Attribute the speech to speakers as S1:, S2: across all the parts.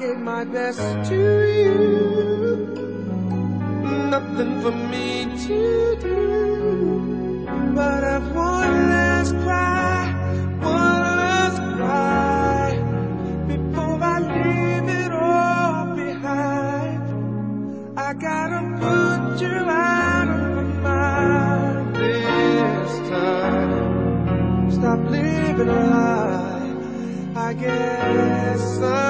S1: gave my best to you. Nothing for me to do but have one last cry, one last cry before I leave it all behind. I gotta put you out of my mind this time. Stop living a lie. I guess I'm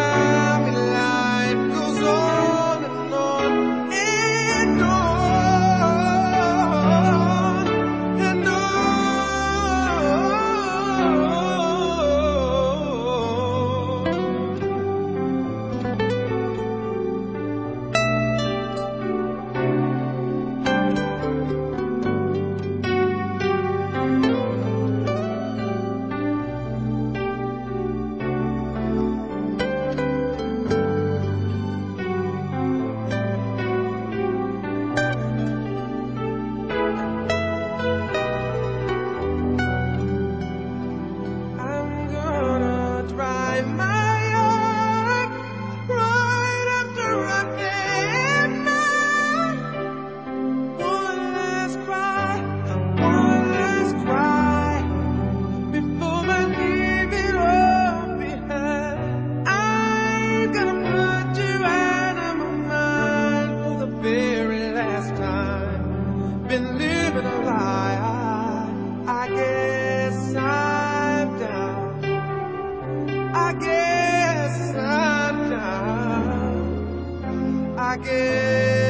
S1: I guess done. I guess.